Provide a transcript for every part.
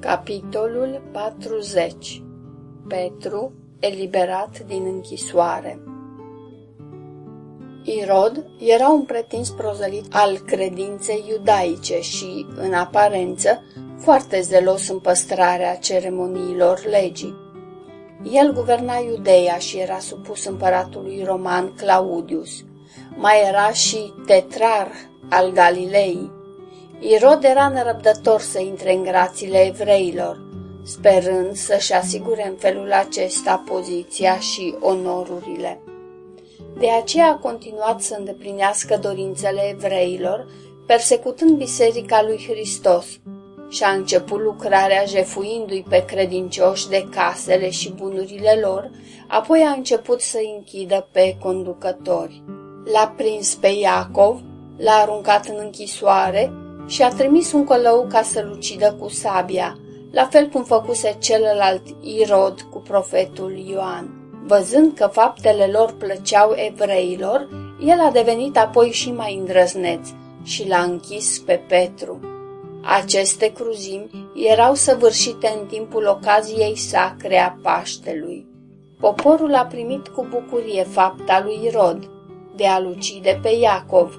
Capitolul 40 Petru, eliberat din închisoare Irod era un pretins prozălit al credinței iudaice și, în aparență, foarte zelos în păstrarea ceremoniilor legii. El guverna Iudeia și era supus împăratului roman Claudius. Mai era și tetrar al Galilei, Irod era nerăbdător să intre în grațiile evreilor, sperând să-și asigure în felul acesta poziția și onorurile. De aceea a continuat să îndeplinească dorințele evreilor, persecutând Biserica lui Hristos, și a început lucrarea jefuindu-i pe credincioși de casele și bunurile lor, apoi a început să închidă pe conducători. L-a prins pe Iacov, l-a aruncat în închisoare și a trimis un călău ca să-l ucidă cu sabia, la fel cum făcuse celălalt Irod cu profetul Ioan. Văzând că faptele lor plăceau evreilor, el a devenit apoi și mai îndrăzneț și l-a închis pe Petru. Aceste cruzimi erau săvârșite în timpul ocaziei sacre a Paștelui. Poporul a primit cu bucurie fapta lui Irod de a-l ucide pe Iacov,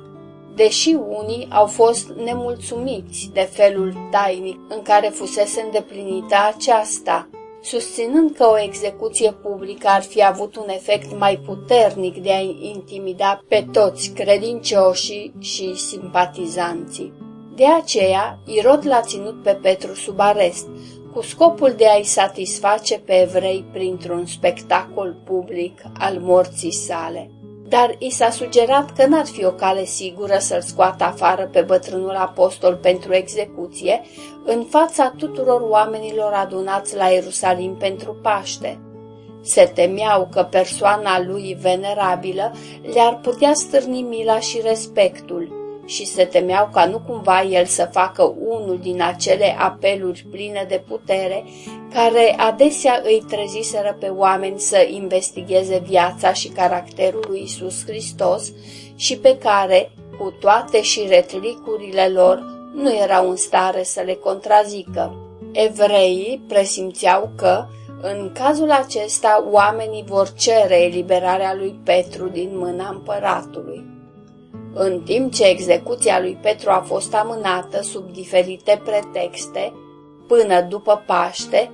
deși unii au fost nemulțumiți de felul tainic în care fusese îndeplinită aceasta, susținând că o execuție publică ar fi avut un efect mai puternic de a intimida pe toți credincioșii și simpatizanții. De aceea, Irod l-a ținut pe Petru sub arest, cu scopul de a-i satisface pe evrei printr-un spectacol public al morții sale dar i s-a sugerat că n-ar fi o cale sigură să-l scoată afară pe bătrânul apostol pentru execuție în fața tuturor oamenilor adunați la Ierusalim pentru Paște. Se temeau că persoana lui venerabilă le-ar putea stârni mila și respectul și se temeau ca nu cumva el să facă unul din acele apeluri pline de putere care adesea îi treziseră pe oameni să investigheze viața și caracterul lui Isus Hristos și pe care, cu toate și retlicurile lor, nu erau în stare să le contrazică. Evreii presimțeau că, în cazul acesta, oamenii vor cere eliberarea lui Petru din mâna împăratului. În timp ce execuția lui Petru a fost amânată sub diferite pretexte, până după Paște,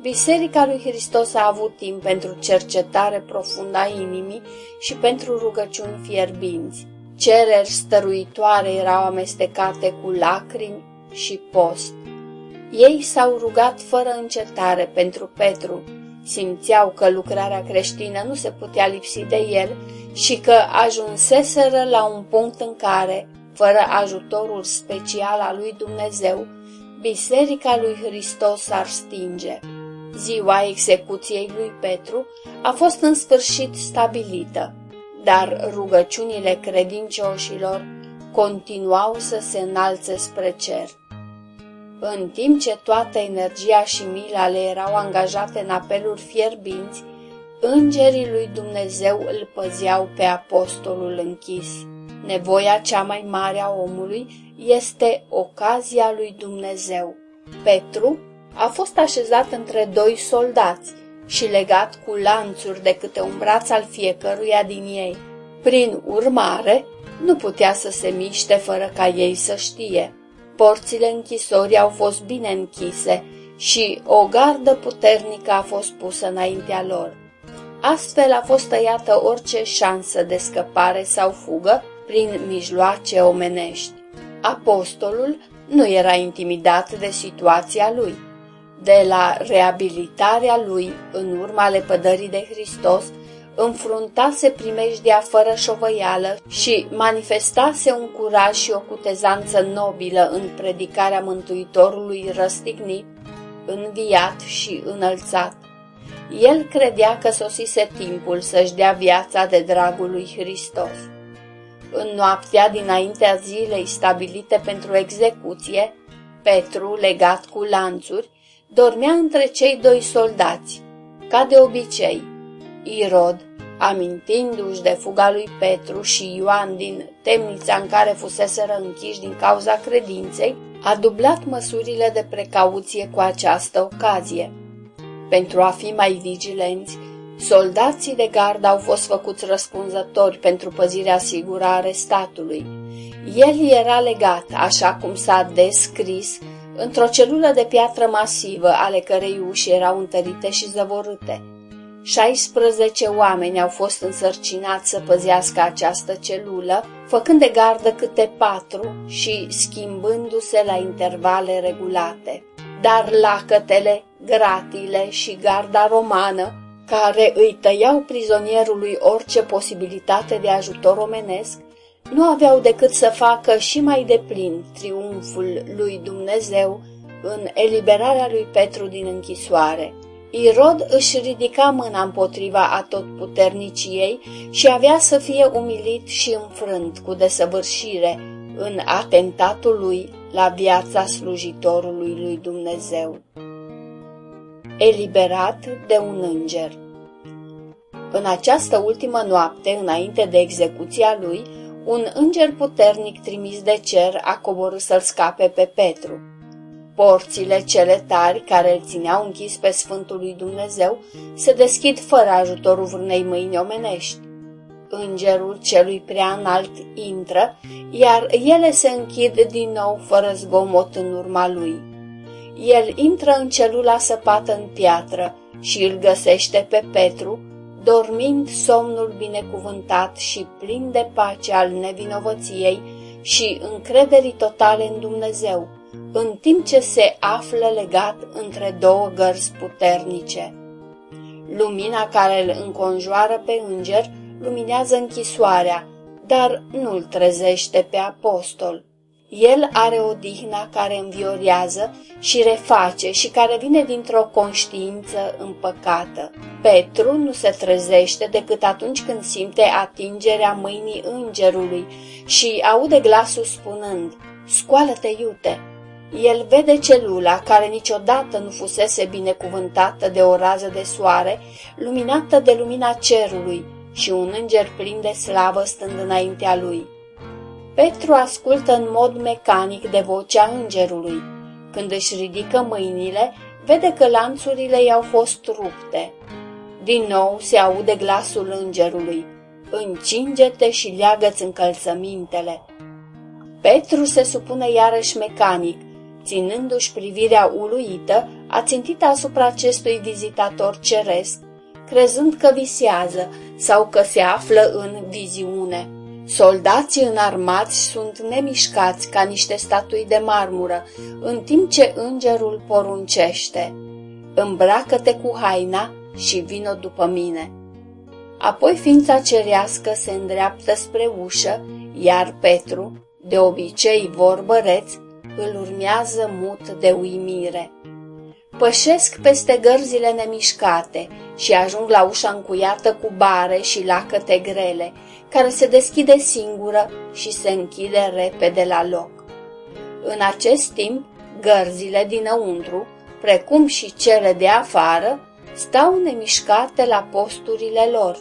Biserica lui Hristos a avut timp pentru cercetare profundă a inimii și pentru rugăciuni fierbinți. Cereri stăruitoare erau amestecate cu lacrimi și post. Ei s-au rugat fără încetare pentru Petru, simțeau că lucrarea creștină nu se putea lipsi de el și că ajunseseră la un punct în care, fără ajutorul special al lui Dumnezeu, Biserica lui Hristos ar stinge. Ziua execuției lui Petru a fost în sfârșit stabilită, dar rugăciunile credincioșilor continuau să se înalțe spre cer. În timp ce toată energia și mila le erau angajate în apeluri fierbinți, îngerii lui Dumnezeu îl păzeau pe apostolul închis. Nevoia cea mai mare a omului este ocazia lui Dumnezeu. Petru a fost așezat între doi soldați și legat cu lanțuri de câte un braț al fiecăruia din ei. Prin urmare, nu putea să se miște fără ca ei să știe. Porțile închisorii au fost bine închise și o gardă puternică a fost pusă înaintea lor. Astfel a fost tăiată orice șansă de scăpare sau fugă prin mijloace omenești. Apostolul nu era intimidat de situația lui. De la reabilitarea lui în urma lepădării de Hristos, înfruntase primejdia fără șovăială și manifestase un curaj și o cutezanță nobilă în predicarea Mântuitorului răstignit, înviat și înălțat. El credea că sosise timpul să-și dea viața de dragul lui Hristos. În noaptea dinaintea zilei stabilite pentru execuție, Petru, legat cu lanțuri, dormea între cei doi soldați. Ca de obicei, Irod, amintindu-și de fuga lui Petru și Ioan din temnița în care fuseseră închiși din cauza credinței, a dublat măsurile de precauție cu această ocazie. Pentru a fi mai vigilenți, soldații de gard au fost făcuți răspunzători pentru păzirea sigură a restatului. El era legat, așa cum s-a descris, într-o celulă de piatră masivă, ale cărei uși erau întărite și zăvorâte. 16 oameni au fost însărcinați să păzească această celulă, făcând de gardă câte patru și schimbându-se la intervale regulate. Dar lacătele, gratile și garda romană, care îi tăiau prizonierului orice posibilitate de ajutor omenesc, nu aveau decât să facă și mai deplin triumful lui Dumnezeu în eliberarea lui Petru din închisoare. Irod își ridica mâna împotriva atotputerniciei și avea să fie umilit și înfrânt cu desăvârșire în atentatul lui la viața slujitorului lui Dumnezeu. Eliberat de un înger În această ultimă noapte, înainte de execuția lui, un înger puternic trimis de cer a coborât să-l scape pe Petru. Porțile cele tari care îl țineau închis pe Sfântul lui Dumnezeu se deschid fără ajutorul vreunei mâini omenești. Îngerul celui prea înalt intră, iar ele se închid din nou fără zgomot în urma lui. El intră în celula săpată în piatră și îl găsește pe Petru, dormind somnul binecuvântat și plin de pace al nevinovăției și încrederii totale în Dumnezeu, în timp ce se află legat între două gărzi puternice. Lumina care îl înconjoară pe înger luminează închisoarea, dar nu-l trezește pe apostol. El are o dihna care înviorează și reface și care vine dintr-o conștiință împăcată. Petru nu se trezește decât atunci când simte atingerea mâinii îngerului și aude glasul spunând, Scoală-te, iute! El vede celula care niciodată nu fusese binecuvântată de o rază de soare, luminată de lumina cerului și un înger plin de slavă stând înaintea lui. Petru ascultă în mod mecanic de vocea îngerului. Când își ridică mâinile, vede că lanțurile i-au fost rupte. Din nou se aude glasul îngerului. Încinge-te și leagă-ți încălțămintele. Petru se supune iarăși mecanic, ținându-și privirea uluită, a țintit asupra acestui vizitator ceresc, crezând că visează sau că se află în viziune. Soldații înarmați sunt nemișcați ca niște statui de marmură, în timp ce îngerul poruncește. Îmbracă-te cu haina și vino după mine. Apoi ființa cerească se îndreaptă spre ușă, iar Petru, de obicei vorbăreț, îl urmează mut de uimire. Pășesc peste gărzile nemișcate și ajung la ușa încuiată cu bare și lacăte grele, care se deschide singură și se închide repede la loc. În acest timp, gărzile dinăuntru, precum și cele de afară, stau nemișcate la posturile lor.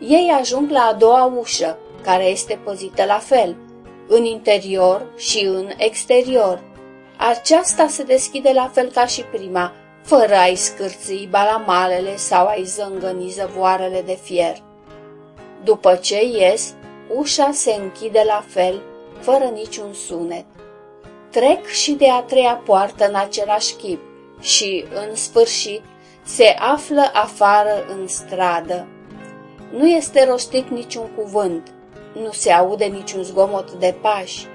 Ei ajung la a doua ușă, care este păzită la fel, în interior și în exterior. Aceasta se deschide la fel ca și prima, fără a-i scârții balamalele sau a-i zângăni zăvoarele de fier. După ce ies, ușa se închide la fel, fără niciun sunet. Trec și de a treia poartă în același chip și, în sfârșit, se află afară în stradă. Nu este rostit niciun cuvânt, nu se aude niciun zgomot de pași.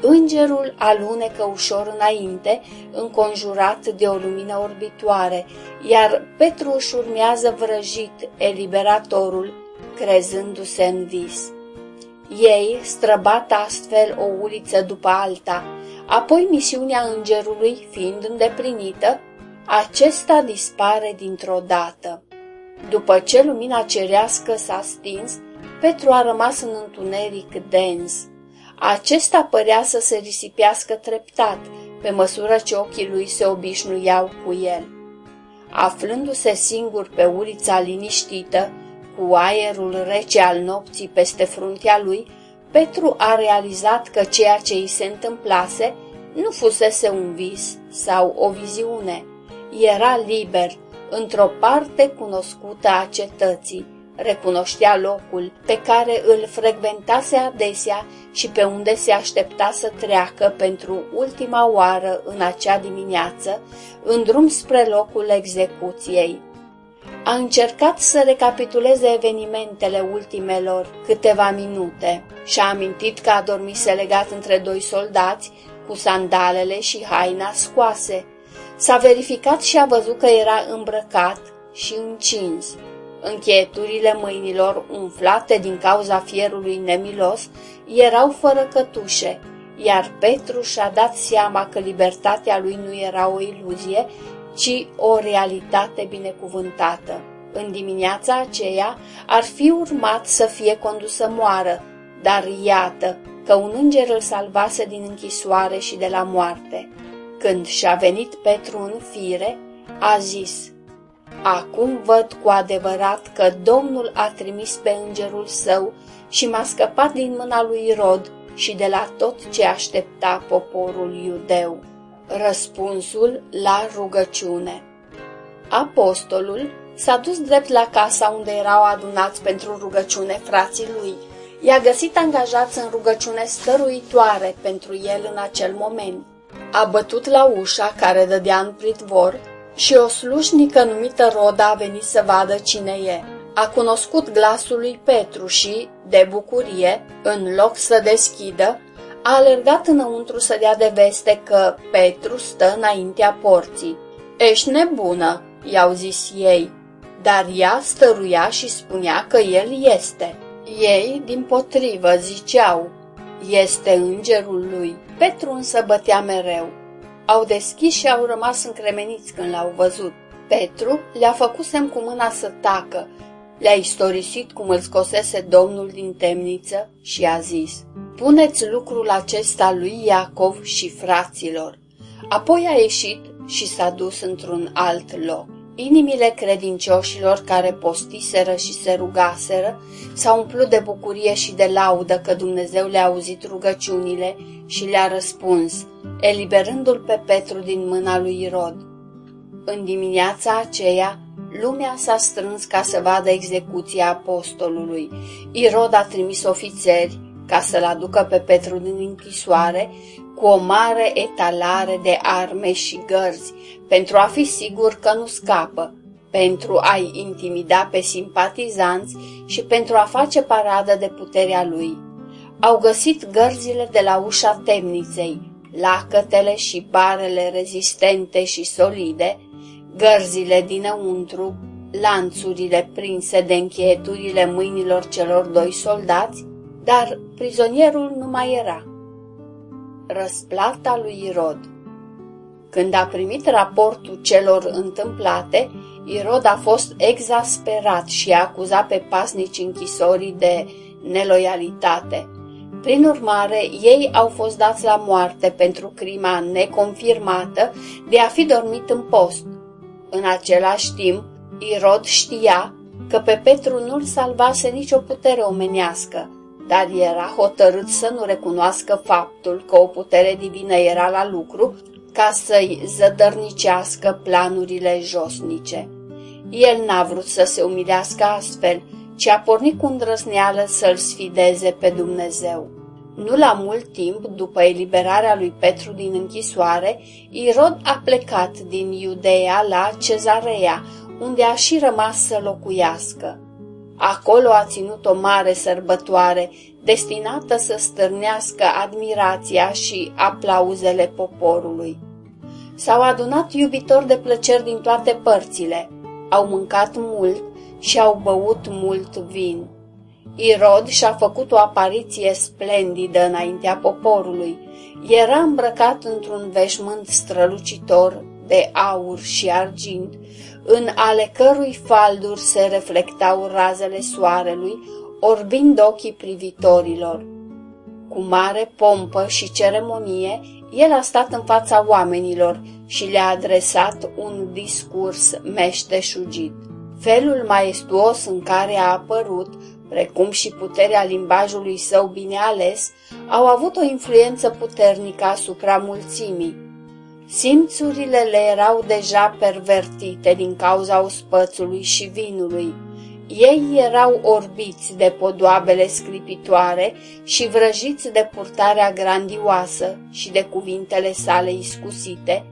Îngerul alunecă ușor înainte, înconjurat de o lumină orbitoare, iar Petru își urmează vrăjit eliberatorul, crezându-se în vis. Ei străbat astfel o uliță după alta, apoi misiunea îngerului fiind îndeplinită, acesta dispare dintr-o dată. După ce lumina cerească s-a stins, Petru a rămas în întuneric dens. Acesta părea să se risipească treptat, pe măsură ce ochii lui se obișnuiau cu el. Aflându-se singur pe ulița liniștită, cu aerul rece al nopții peste fruntea lui, Petru a realizat că ceea ce îi se întâmplase nu fusese un vis sau o viziune. Era liber, într-o parte cunoscută a cetății, recunoștea locul pe care îl frecventase adesea și pe unde se aștepta să treacă pentru ultima oară în acea dimineață, în drum spre locul execuției. A încercat să recapituleze evenimentele ultimelor câteva minute și a amintit că a dormise legat între doi soldați cu sandalele și haina scoase. S-a verificat și a văzut că era îmbrăcat și încins. Încheieturile mâinilor, umflate din cauza fierului nemilos, erau fără cătușe, iar Petru și-a dat seama că libertatea lui nu era o iluzie, ci o realitate binecuvântată. În dimineața aceea ar fi urmat să fie condus să moară, dar iată că un înger îl salvase din închisoare și de la moarte. Când și-a venit Petru în fire, a zis, Acum văd cu adevărat că Domnul a trimis pe îngerul său și m-a scăpat din mâna lui Rod și de la tot ce aștepta poporul iudeu. Răspunsul la rugăciune Apostolul s-a dus drept la casa unde erau adunați pentru rugăciune frații lui. I-a găsit angajați în rugăciune stăruitoare pentru el în acel moment. A bătut la ușa care dădea în pridvor și o slușnică numită Roda a venit să vadă cine e. A cunoscut glasul lui Petru și, de bucurie, în loc să deschidă, a alergat înăuntru să dea de veste că Petru stă înaintea porții. Ești nebună, i-au zis ei, dar ea stăruia și spunea că el este. Ei, din potrivă, ziceau, este îngerul lui. Petru însă bătea mereu. Au deschis și au rămas încremeniți când l-au văzut. Petru le-a făcut semn cu mâna să tacă, le-a istorisit cum îl scosese Domnul din temniță și a zis, Puneți lucrul acesta lui Iacov și fraților. Apoi a ieșit și s-a dus într-un alt loc. Inimile credincioșilor care postiseră și se rugaseră s-au umplut de bucurie și de laudă că Dumnezeu le-a auzit rugăciunile și le-a răspuns, eliberându-l pe Petru din mâna lui Irod. În dimineața aceea, lumea s-a strâns ca să vadă execuția apostolului. Irod a trimis ofițeri ca să-l aducă pe Petru din închisoare cu o mare etalare de arme și gărzi, pentru a fi sigur că nu scapă, pentru a-i intimida pe simpatizanți și pentru a face paradă de puterea lui. Au găsit gărzile de la ușa temniței, lacătele și barele rezistente și solide, gărzile dinăuntru, lanțurile prinse de încheieturile mâinilor celor doi soldați, dar prizonierul nu mai era. Răsplata lui Irod Când a primit raportul celor întâmplate, Irod a fost exasperat și a acuzat pe pasnici închisorii de neloialitate. Prin urmare, ei au fost dați la moarte pentru crima neconfirmată de a fi dormit în post. În același timp, Irod știa că pe Petru nu-l salvase nicio putere omenească, dar era hotărât să nu recunoască faptul că o putere divină era la lucru ca să-i zădărnicească planurile josnice. El n-a vrut să se umilească astfel, ci a pornit cu îndrăzneală să-l sfideze pe Dumnezeu. Nu la mult timp, după eliberarea lui Petru din închisoare, Irod a plecat din Iudeea la Cezarea, unde a și rămas să locuiască. Acolo a ținut o mare sărbătoare, destinată să stârnească admirația și aplauzele poporului. S-au adunat iubitori de plăceri din toate părțile, au mâncat mult și au băut mult vin. Irod și-a făcut o apariție splendidă înaintea poporului. Era îmbrăcat într-un veșmânt strălucitor de aur și argint, în ale cărui falduri se reflectau razele soarelui, orbind ochii privitorilor. Cu mare pompă și ceremonie, el a stat în fața oamenilor și le-a adresat un discurs meșteșugit. Felul maestuos în care a apărut, precum și puterea limbajului său bine ales, au avut o influență puternică asupra mulțimii. Simțurile le erau deja pervertite din cauza ospățului și vinului. Ei erau orbiți de podoabele sclipitoare și vrăjiți de purtarea grandioasă și de cuvintele sale iscusite,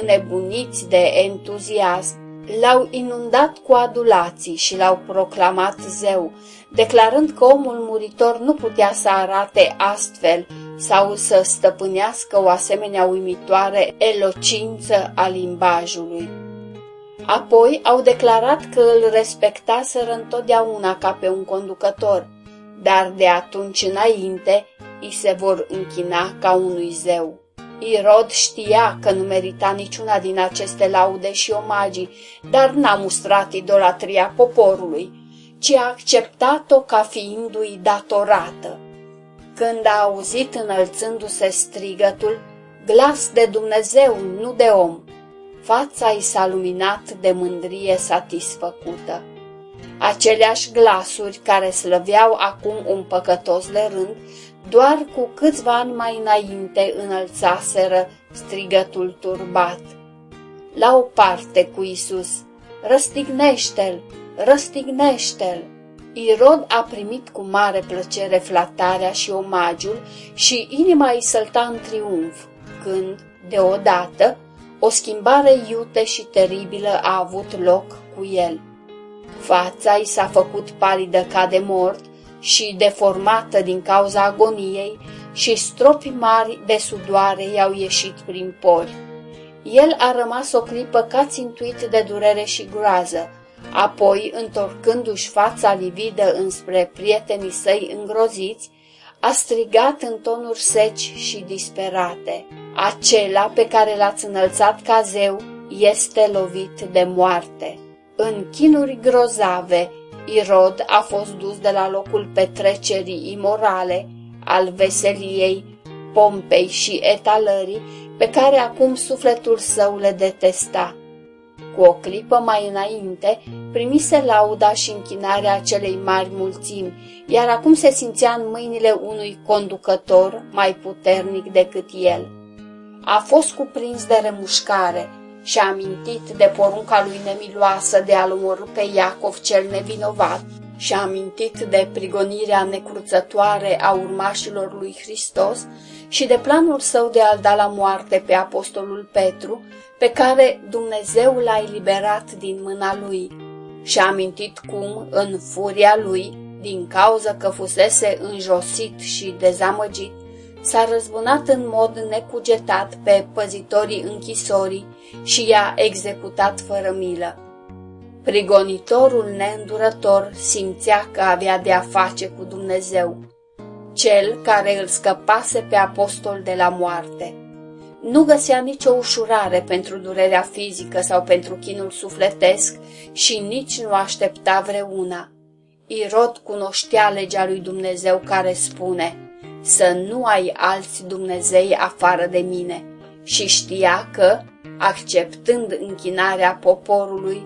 înnebuniți de entuziasm, l-au inundat cu adulații și l-au proclamat zeu, declarând că omul muritor nu putea să arate astfel sau să stăpânească o asemenea uimitoare elocință a limbajului. Apoi au declarat că îl respectaseră întotdeauna ca pe un conducător, dar de atunci înainte îi se vor închina ca unui zeu. Irod știa că nu merita niciuna din aceste laude și omagii, dar n-a mustrat idolatria poporului, ci a acceptat-o ca fiindu-i datorată. Când a auzit înălțându-se strigătul, glas de Dumnezeu, nu de om, fața i s-a luminat de mândrie satisfăcută. Aceleași glasuri care slăveau acum un păcătos de rând, doar cu câțiva ani mai înainte înălțaseră strigătul turbat. La o parte cu Isus, răstignește-l, răstignește-l! Irod a primit cu mare plăcere flatarea și omagiul și inima îi sălta în triumf, când, deodată, o schimbare iute și teribilă a avut loc cu el. Fața i s-a făcut palidă ca de mort și deformată din cauza agoniei și stropi mari de sudoare i-au ieșit prin pori. El a rămas o clipă ca țintuit de durere și groază, apoi, întorcându-și fața lividă înspre prietenii săi îngroziți, a strigat în tonuri seci și disperate. Acela pe care l-ați înălțat ca zeu este lovit de moarte. În chinuri grozave, Irod a fost dus de la locul petrecerii imorale, al veseliei, pompei și etalării, pe care acum sufletul său le detesta. Cu o clipă mai înainte, primise lauda și închinarea acelei mari mulțimi, iar acum se simțea în mâinile unui conducător mai puternic decât el. A fost cuprins de remușcare și a amintit de porunca lui nemiloasă de a-l omorâ pe Iacov cel nevinovat și a amintit de prigonirea necruțătoare a urmașilor lui Hristos și de planul său de a-l da la moarte pe apostolul Petru, pe care Dumnezeu l-a eliberat din mâna lui. Și a amintit cum, în furia lui, din cauza că fusese înjosit și dezamăgit, s-a răzbunat în mod necugetat pe păzitorii închisorii și i-a executat fără milă. Prigonitorul neîndurător simțea că avea de a face cu Dumnezeu, cel care îl scăpase pe apostol de la moarte. Nu găsea nicio ușurare pentru durerea fizică sau pentru chinul sufletesc și nici nu aștepta vreuna. Irod cunoștea legea lui Dumnezeu care spune să nu ai alți Dumnezei afară de mine și știa că, acceptând închinarea poporului,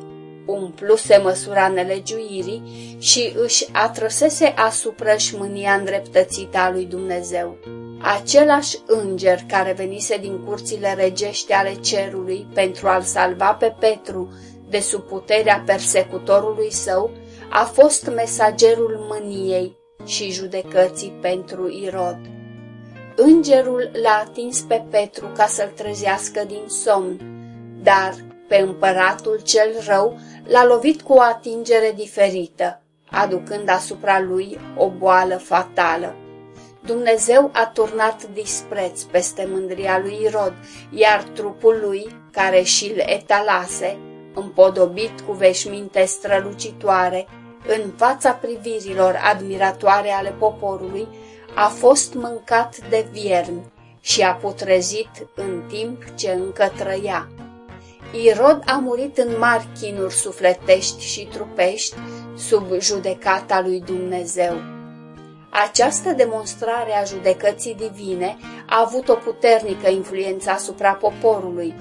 umpluse măsura nelegiuirii și își atrăsese asupra șmânia îndreptățită a lui Dumnezeu. Același înger care venise din curțile regești ale cerului pentru a-l salva pe Petru de sub puterea persecutorului său, a fost mesagerul mâniei și judecății pentru Irod. Îngerul l-a atins pe Petru ca să-l trezească din somn, dar pe împăratul cel rău l-a lovit cu o atingere diferită, aducând asupra lui o boală fatală. Dumnezeu a turnat dispreț peste mândria lui Irod, iar trupul lui, care și-l etalase, împodobit cu veșminte strălucitoare, în fața privirilor admiratoare ale poporului, a fost mâncat de viermi și a putrezit în timp ce încă trăia. Irod a murit în mari chinuri sufletești și trupești sub judecata lui Dumnezeu. Această demonstrare a judecății divine a avut o puternică influență asupra poporului,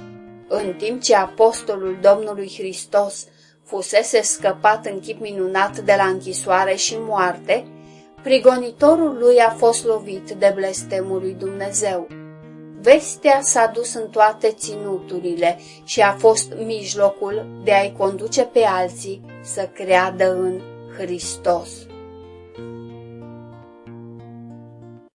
în timp ce apostolul Domnului Hristos fusese scăpat în chip minunat de la închisoare și moarte, prigonitorul lui a fost lovit de blestemul lui Dumnezeu. Vestea s-a dus în toate ținuturile și a fost mijlocul de a-i conduce pe alții să creadă în Hristos.